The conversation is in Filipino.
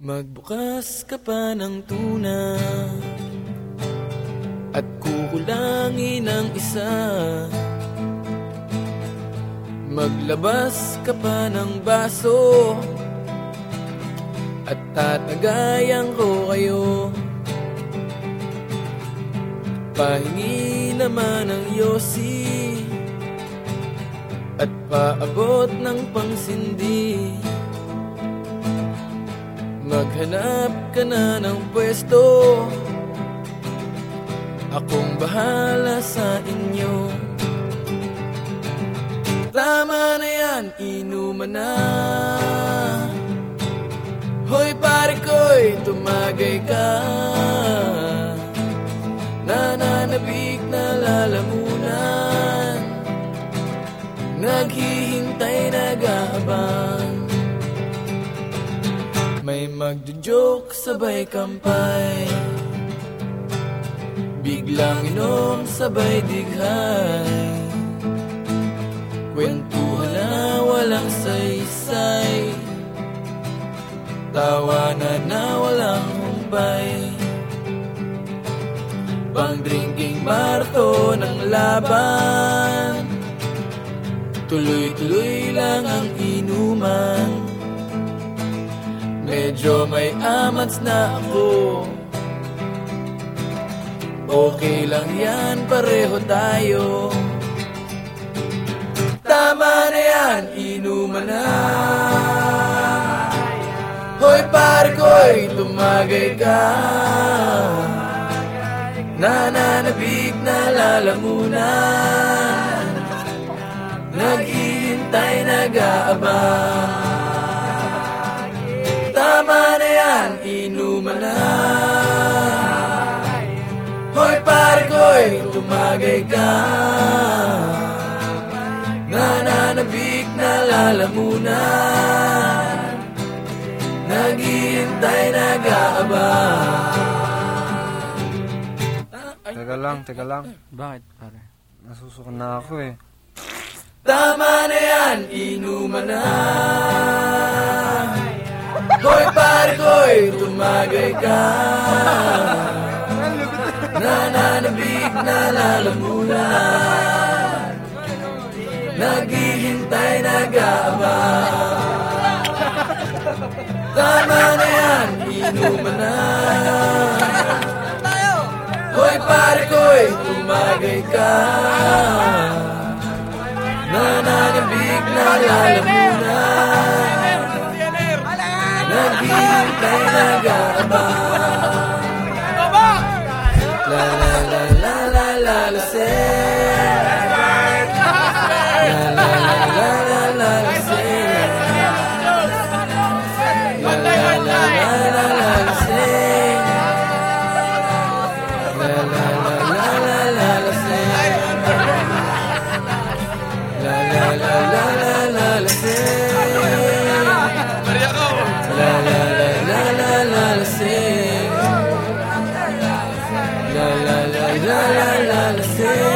Magbukas ka pa ng tuna At kukulangin ang isa. Maglabas ka pa ng baso At tatagayan ko kayo Pahingi naman ng yosi At paabot ng pangsindi Maghanap ka na ng pwesto. Akong bahala sa inyo. Tama na yan, inuman na. Hoy pare ko'y tumagay ka. Nananabik na lalamunan. Naghihintay, magjo-joke sabay kampay. Biglang inom sabay dighay. Kwentuhan na walang saysay. Tawanan na walang humpay Pang-drinking marto ng laban. Tuloy-tuloy lang ang inuman Medyo may amats na ako. Okay lang yan, pareho tayo. Tama na yan, inuman na. Hoy pare ko'y tumagay ka. Nananabig na lalamunan Naghihintay, nag-aabang tumagay ka Nananabik na lalamunan Naghihintay, nag-aabang Teka lang, teka lang. Bakit, pare? Nasusuka na ako eh. Tama na yan, inuman na Hoy pare ko'y tumagay ka Nananabik na lalamunan. Naghihintay, nag-aabang Tama na yan, inuman na. Hoy pare ko'y tumagay ka. Nananabig na lalamunan. Naghihintay, nag-aabang trying to say. La, la, la, la, la. La la la trying to see.